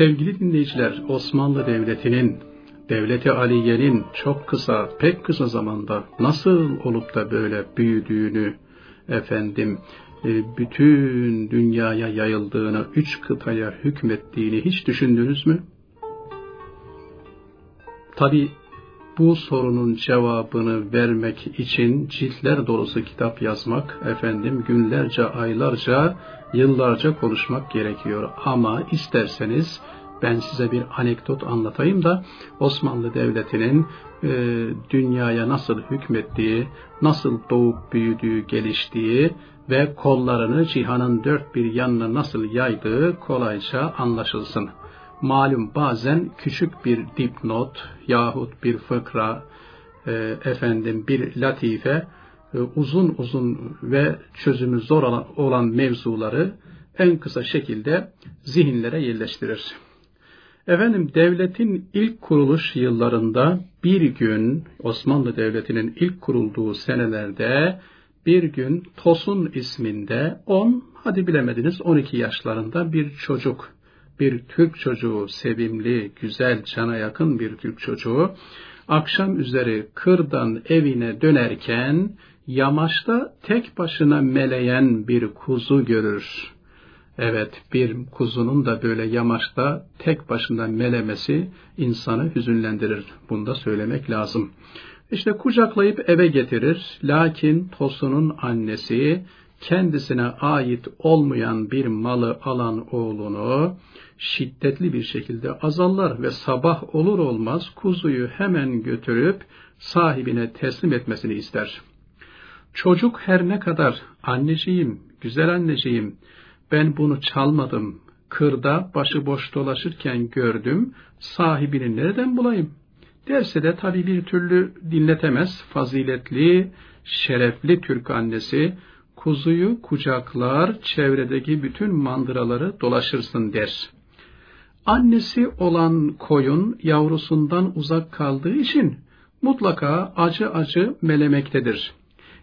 Sevgili dinleyiciler, Osmanlı Devleti'nin, Devleti Aliye'nin çok kısa, pek kısa zamanda nasıl olup da böyle büyüdüğünü, efendim, e, bütün dünyaya yayıldığını, üç kıtaya hükmettiğini hiç düşündünüz mü? Tabi bu sorunun cevabını vermek için ciltler dolusu kitap yazmak, efendim günlerce, aylarca, yıllarca konuşmak gerekiyor. Ama isterseniz ben size bir anekdot anlatayım da Osmanlı Devleti'nin e, dünyaya nasıl hükmettiği, nasıl doğup büyüdüğü, geliştiği ve kollarını cihanın dört bir yanına nasıl yaydığı kolayca anlaşılsın. Malum bazen küçük bir dipnot yahut bir fıkra, e, efendim bir latife, e, uzun uzun ve çözümü zor olan, olan mevzuları en kısa şekilde zihinlere yerleştirir. Efendim devletin ilk kuruluş yıllarında bir gün Osmanlı Devleti'nin ilk kurulduğu senelerde bir gün Tosun isminde 10 hadi bilemediniz 12 yaşlarında bir çocuk bir Türk çocuğu sevimli, güzel, cana yakın bir Türk çocuğu akşam üzeri kırdan evine dönerken yamaçta tek başına meleyen bir kuzu görür. Evet, bir kuzunun da böyle yamaçta tek başına melemesi insanı hüzünlendirir. Bunu da söylemek lazım. İşte kucaklayıp eve getirir. Lakin Tosun'un annesi kendisine ait olmayan bir malı alan oğlunu şiddetli bir şekilde azallar ve sabah olur olmaz kuzuyu hemen götürüp sahibine teslim etmesini ister. Çocuk her ne kadar anneciğim, güzel anneciğim, ben bunu çalmadım, kırda başıboş dolaşırken gördüm, sahibini nereden bulayım? Derse de tabi bir türlü dinletemez, faziletli, şerefli Türk annesi, kuzuyu kucaklar, çevredeki bütün mandıraları dolaşırsın der. Annesi olan koyun yavrusundan uzak kaldığı için mutlaka acı acı melemektedir.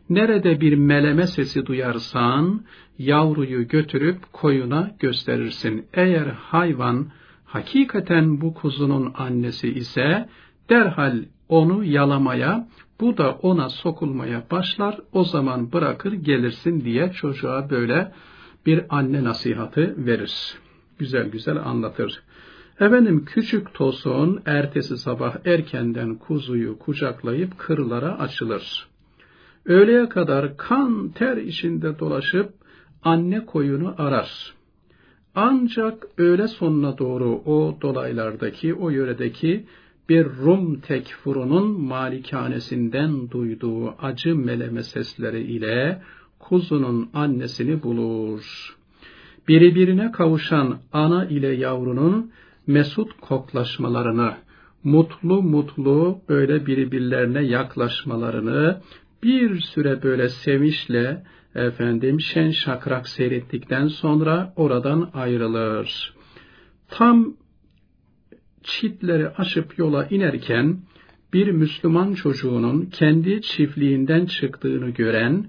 Nerede bir meleme sesi duyarsan, yavruyu götürüp koyuna gösterirsin. Eğer hayvan hakikaten bu kuzunun annesi ise, derhal onu yalamaya, bu da ona sokulmaya başlar, o zaman bırakır gelirsin diye çocuğa böyle bir anne nasihatı verir. Güzel güzel anlatır. Efendim küçük Tosun ertesi sabah erkenden kuzuyu kucaklayıp kırlara açılır. Öğleye kadar kan ter içinde dolaşıp anne koyunu arar. Ancak öğle sonuna doğru o dolaylardaki, o yöredeki bir Rum tekfurunun malikanesinden duyduğu acı meleme sesleri ile kuzunun annesini bulur. Birbirine kavuşan ana ile yavrunun mesut koklaşmalarını, mutlu mutlu böyle birbirlerine yaklaşmalarını bir süre böyle sevinçle efendim şen şakrak seyrettikten sonra oradan ayrılır. Tam çitleri aşıp yola inerken bir Müslüman çocuğunun kendi çiftliğinden çıktığını gören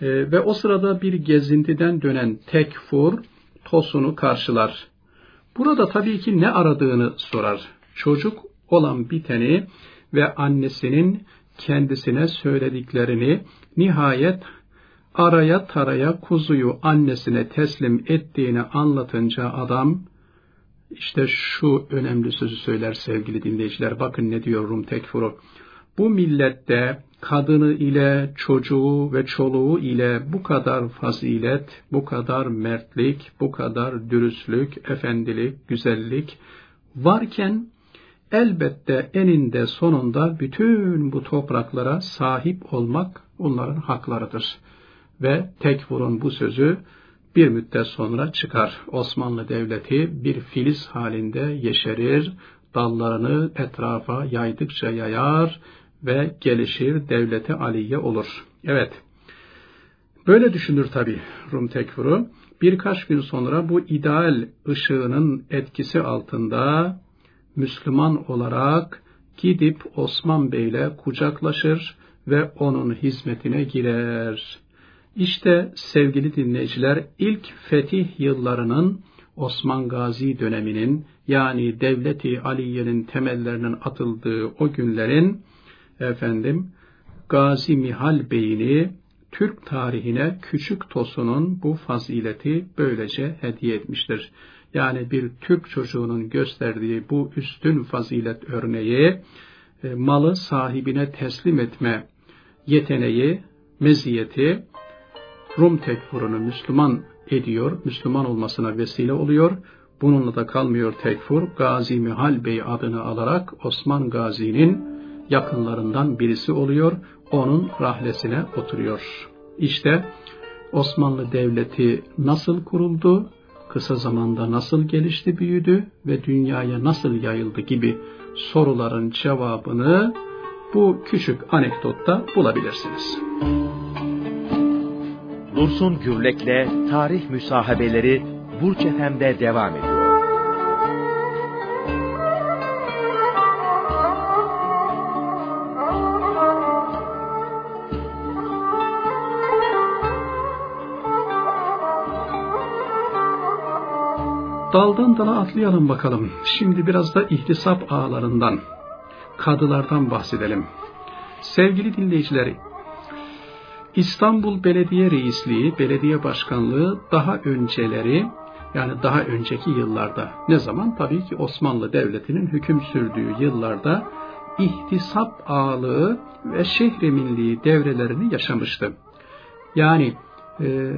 e, ve o sırada bir gezintiden dönen tekfur Tosun'u karşılar. Burada tabii ki ne aradığını sorar. Çocuk olan biteni ve annesinin kendisine söylediklerini nihayet araya taraya kuzuyu annesine teslim ettiğini anlatınca adam işte şu önemli sözü söyler sevgili dinleyiciler. Bakın ne diyor Rum Tekfuru. Bu millette kadını ile çocuğu ve çoluğu ile bu kadar fazilet, bu kadar mertlik, bu kadar dürüstlük, efendilik, güzellik varken elbette eninde sonunda bütün bu topraklara sahip olmak onların haklarıdır. Ve Tekfur'un bu sözü bir müddet sonra çıkar. Osmanlı Devleti bir filiz halinde yeşerir, dallarını etrafa yaydıkça yayar ve gelişir devlete aliye olur. Evet, böyle düşünür tabi Rum Tekfur'u. Birkaç gün sonra bu ideal ışığının etkisi altında Müslüman olarak gidip Osman Bey'le kucaklaşır ve onun hizmetine girer. İşte sevgili dinleyiciler ilk fetih yıllarının Osman Gazi döneminin yani devleti Aliye'nin temellerinin atıldığı o günlerin efendim Gazi Mihal Bey'ini Türk tarihine Küçük Tosun'un bu fazileti böylece hediye etmiştir. Yani bir Türk çocuğunun gösterdiği bu üstün fazilet örneği, e, malı sahibine teslim etme yeteneği, meziyeti, Rum tekfurunu Müslüman ediyor, Müslüman olmasına vesile oluyor. Bununla da kalmıyor tekfur, Gazi Mihal Bey adını alarak Osman Gazi'nin yakınlarından birisi oluyor, onun rahlesine oturuyor. İşte Osmanlı Devleti nasıl kuruldu, kısa zamanda nasıl gelişti, büyüdü ve dünyaya nasıl yayıldı gibi soruların cevabını bu küçük anekdotta bulabilirsiniz. Dursun Gürlek'le Tarih Müsahabeleri Burç Efem'de devam ediyor. Daldan dala atlayalım bakalım. Şimdi biraz da ihtisap ağlarından, kadılardan bahsedelim. Sevgili dinleyiciler, İstanbul Belediye Reisliği, Belediye Başkanlığı daha önceleri yani daha önceki yıllarda ne zaman? Tabii ki Osmanlı Devleti'nin hüküm sürdüğü yıllarda ihtisap ağlığı ve şehreminliği devrelerini yaşamıştı. Yani e,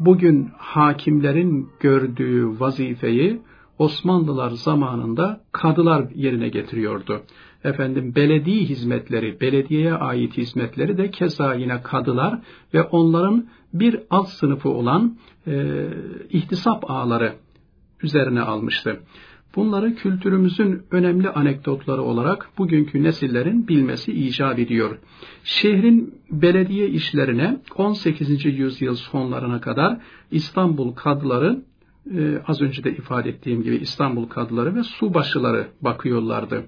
bugün hakimlerin gördüğü vazifeyi Osmanlılar zamanında kadılar yerine getiriyordu. Efendim belediye hizmetleri, belediyeye ait hizmetleri de keza yine kadılar ve onların bir alt sınıfı olan e, ihtisap ağları üzerine almıştı. Bunları kültürümüzün önemli anekdotları olarak bugünkü nesillerin bilmesi icap ediyor. Şehrin belediye işlerine 18. yüzyıl sonlarına kadar İstanbul kadıları, e, az önce de ifade ettiğim gibi İstanbul kadıları ve subaşıları bakıyorlardı.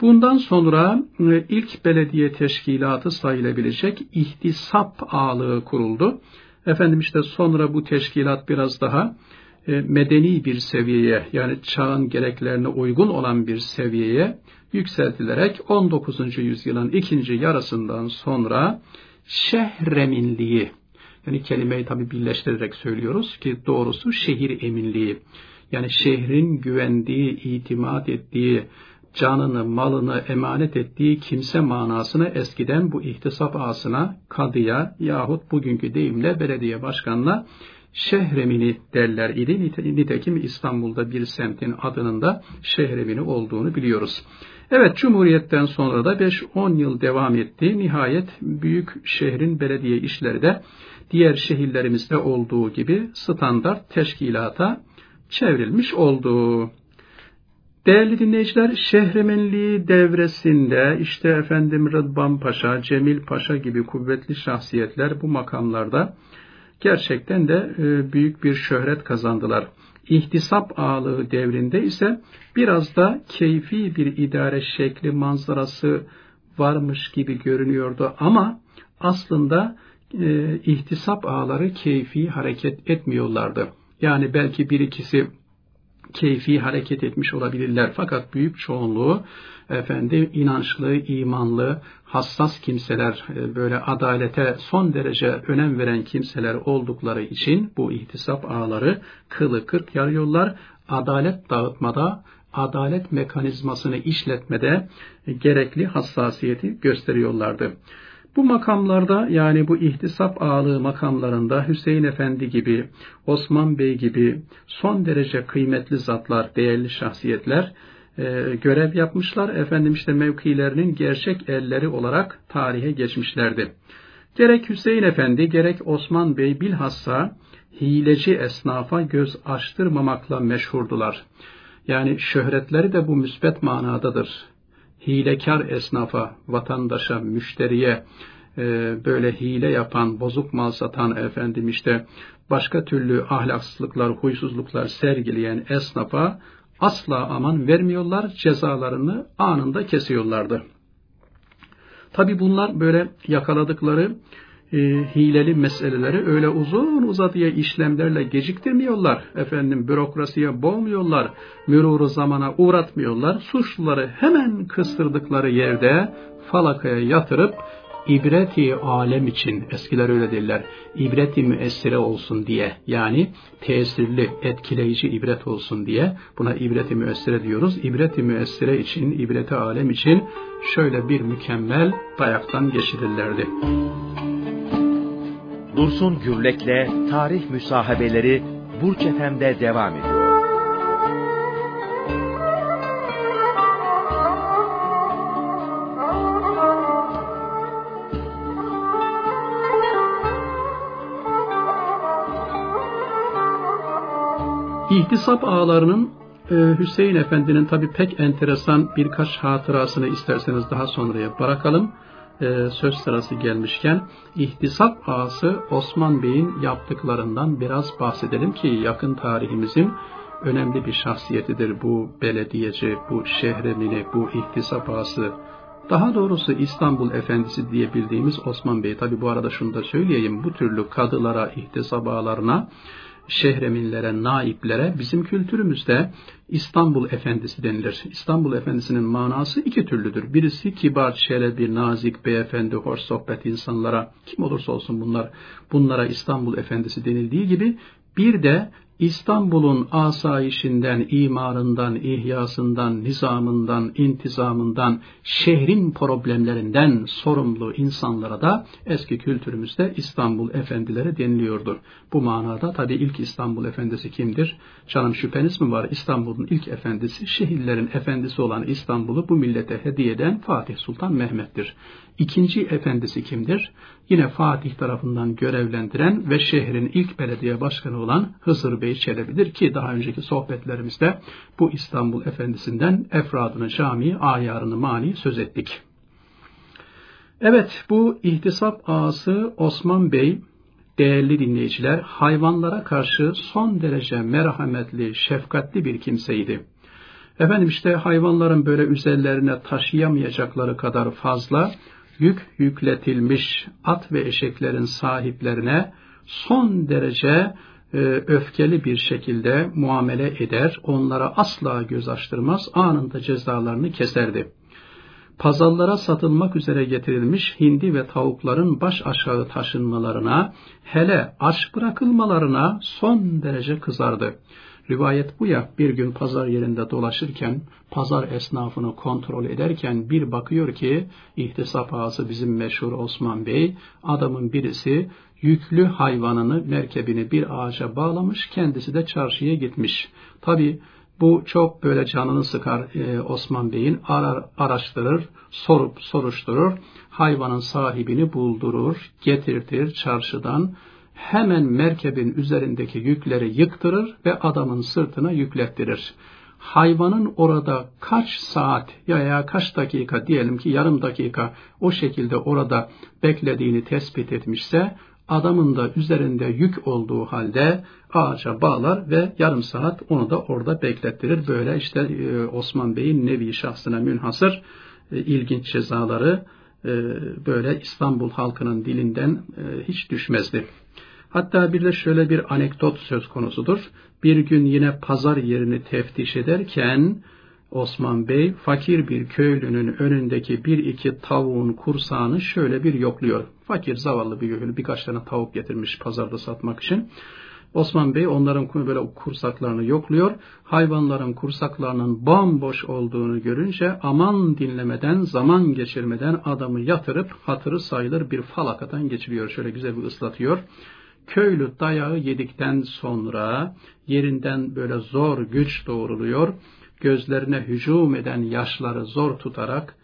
Bundan sonra e, ilk belediye teşkilatı sayılabilecek ihtisap ağlığı kuruldu. Efendim işte sonra bu teşkilat biraz daha medeni bir seviyeye yani çağın gereklerine uygun olan bir seviyeye yükseltilerek 19. yüzyılın ikinci yarısından sonra şehreminliği yani kelimeyi tabi birleştirerek söylüyoruz ki doğrusu şehir eminliği yani şehrin güvendiği, itimat ettiği, canını, malını emanet ettiği kimse manasını eskiden bu ihtisap ağasına, kadıya yahut bugünkü deyimle belediye başkanına şehremini derler idi. Nitekim İstanbul'da bir semtin adının da şehremini olduğunu biliyoruz. Evet Cumhuriyet'ten sonra da 5-10 yıl devam etti. Nihayet büyük şehrin belediye işleri de diğer şehirlerimizde olduğu gibi standart teşkilata çevrilmiş oldu. Değerli dinleyiciler, Şehremenliği devresinde işte efendim Rıdvan Paşa, Cemil Paşa gibi kuvvetli şahsiyetler bu makamlarda gerçekten de e, büyük bir şöhret kazandılar. İhtisap ağalığı devrinde ise biraz da keyfi bir idare şekli manzarası varmış gibi görünüyordu ama aslında e, ihtisap ağları keyfi hareket etmiyorlardı. Yani belki bir ikisi keyfi hareket etmiş olabilirler. Fakat büyük çoğunluğu efendim inançlı, imanlı, hassas kimseler, e, böyle adalete son derece önem veren kimseler oldukları için bu ihtisap ağları kılı kırk yarıyorlar. Adalet dağıtmada, adalet mekanizmasını işletmede gerekli hassasiyeti gösteriyorlardı. Bu makamlarda yani bu ihtisap ağalığı makamlarında Hüseyin Efendi gibi, Osman Bey gibi son derece kıymetli zatlar, değerli şahsiyetler e, görev yapmışlar. Efendim işte mevkilerinin gerçek elleri olarak tarihe geçmişlerdi. Gerek Hüseyin Efendi gerek Osman Bey bilhassa hileci esnafa göz açtırmamakla meşhurdular. Yani şöhretleri de bu müsbet manadadır hilekar esnafa, vatandaşa, müşteriye e, böyle hile yapan, bozuk mal satan efendim işte başka türlü ahlaksızlıklar, huysuzluklar sergileyen esnafa asla aman vermiyorlar, cezalarını anında kesiyorlardı. Tabi bunlar böyle yakaladıkları e, hileli meseleleri öyle uzun uzadıya işlemlerle geciktirmiyorlar. Efendim bürokrasiye boğmuyorlar. Müruru zamana uğratmıyorlar. Suçluları hemen kıstırdıkları yerde falakaya yatırıp ibreti alem için eskiler öyle derler ibreti müessire olsun diye yani tesirli etkileyici ibret olsun diye buna ibreti müessire diyoruz ibreti müessire için ibreti alem için şöyle bir mükemmel dayaktan geçirirlerdi. Dursun Gürlek'le Tarih Müsahabeleri Burç Efem'de devam ediyor. İhtisap ağlarının e, Hüseyin Efendi'nin tabi pek enteresan birkaç hatırasını isterseniz daha sonraya bırakalım. E, söz sırası gelmişken ihtisap ağası Osman Bey'in yaptıklarından biraz bahsedelim ki yakın tarihimizin önemli bir şahsiyetidir bu belediyeci, bu şehremini, bu ihtisap ağası. Daha doğrusu İstanbul Efendisi diye bildiğimiz Osman Bey. Tabi bu arada şunu da söyleyeyim. Bu türlü kadılara, ihtisap ağalarına şehreminlere, naiplere bizim kültürümüzde İstanbul Efendisi denilir. İstanbul Efendisi'nin manası iki türlüdür. Birisi kibar, şerebi, nazik, beyefendi, hoş sohbet insanlara, kim olursa olsun bunlar, bunlara İstanbul Efendisi denildiği gibi bir de İstanbul'un asayişinden, imarından, ihyasından, nizamından, intizamından, şehrin problemlerinden sorumlu insanlara da eski kültürümüzde İstanbul efendileri deniliyordur. Bu manada tabi ilk İstanbul efendisi kimdir? Canım şüpheniz mi var? İstanbul'un ilk efendisi, şehirlerin efendisi olan İstanbul'u bu millete hediye eden Fatih Sultan Mehmet'tir. İkinci efendisi kimdir? Yine Fatih tarafından görevlendiren ve şehrin ilk belediye başkanı olan Hızır Bey Çelebi'dir ki daha önceki sohbetlerimizde bu İstanbul Efendisi'nden efradını cami, ayarını mani söz ettik. Evet bu ihtisap ağası Osman Bey değerli dinleyiciler hayvanlara karşı son derece merhametli, şefkatli bir kimseydi. Efendim işte hayvanların böyle üzerlerine taşıyamayacakları kadar fazla yük yükletilmiş at ve eşeklerin sahiplerine son derece e, öfkeli bir şekilde muamele eder, onlara asla göz açtırmaz, anında cezalarını keserdi. Pazarlara satılmak üzere getirilmiş hindi ve tavukların baş aşağı taşınmalarına, hele aç bırakılmalarına son derece kızardı. Rivayet bu ya bir gün pazar yerinde dolaşırken pazar esnafını kontrol ederken bir bakıyor ki ihtisap ağası bizim meşhur Osman Bey adamın birisi yüklü hayvanını merkebini bir ağaca bağlamış kendisi de çarşıya gitmiş. Tabi bu çok böyle canını sıkar e, Osman Bey'in arar, araştırır, sorup soruşturur, hayvanın sahibini buldurur, getirtir çarşıdan, hemen merkebin üzerindeki yükleri yıktırır ve adamın sırtına yüklettirir. Hayvanın orada kaç saat ya kaç dakika diyelim ki yarım dakika o şekilde orada beklediğini tespit etmişse adamın da üzerinde yük olduğu halde ağaca bağlar ve yarım saat onu da orada beklettirir. Böyle işte e, Osman Bey'in nevi şahsına münhasır e, ilginç cezaları e, böyle İstanbul halkının dilinden hiç düşmezdi. Hatta bir de şöyle bir anekdot söz konusudur. Bir gün yine pazar yerini teftiş ederken Osman Bey fakir bir köylünün önündeki bir iki tavuğun kursağını şöyle bir yokluyor. Fakir zavallı bir köylü birkaç tane tavuk getirmiş pazarda satmak için. Osman Bey onların böyle kursaklarını yokluyor. Hayvanların kursaklarının bomboş olduğunu görünce aman dinlemeden, zaman geçirmeden adamı yatırıp hatırı sayılır bir falakadan geçiriyor. Şöyle güzel bir ıslatıyor. Köylü dayağı yedikten sonra yerinden böyle zor güç doğruluyor. Gözlerine hücum eden yaşları zor tutarak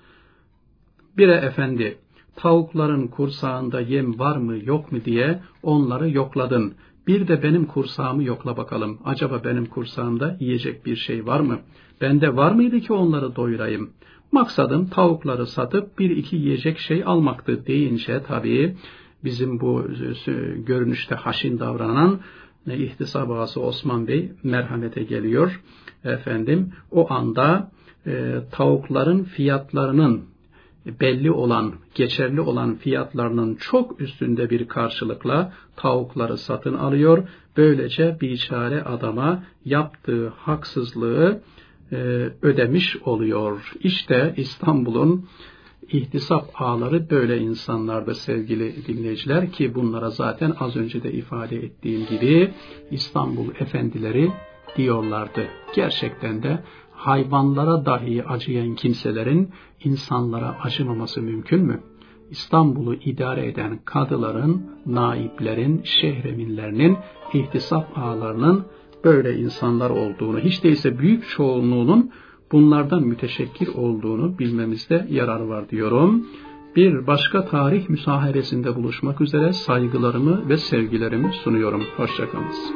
bire efendi tavukların kursağında yem var mı yok mu diye onları yokladın. Bir de benim kursağımı yokla bakalım. Acaba benim kursağımda yiyecek bir şey var mı? Bende var mıydı ki onları doyurayım? Maksadım tavukları satıp bir iki yiyecek şey almaktı deyince tabii bizim bu e, görünüşte haşin davranan ne ihtisab ağası Osman Bey merhamete geliyor. Efendim o anda e, tavukların fiyatlarının belli olan, geçerli olan fiyatlarının çok üstünde bir karşılıkla tavukları satın alıyor. Böylece biçare adama yaptığı haksızlığı e, ödemiş oluyor. İşte İstanbul'un ihtisap ağları böyle insanlarda sevgili dinleyiciler ki bunlara zaten az önce de ifade ettiğim gibi İstanbul efendileri diyorlardı. Gerçekten de hayvanlara dahi acıyan kimselerin insanlara acımaması mümkün mü? İstanbul'u idare eden kadıların, naiplerin, şehreminlerinin, ihtisap ağlarının böyle insanlar olduğunu, hiç değilse büyük çoğunluğunun bunlardan müteşekkir olduğunu bilmemizde yarar var diyorum. Bir başka tarih müsaheresinde buluşmak üzere saygılarımı ve sevgilerimi sunuyorum. Hoşçakalınız.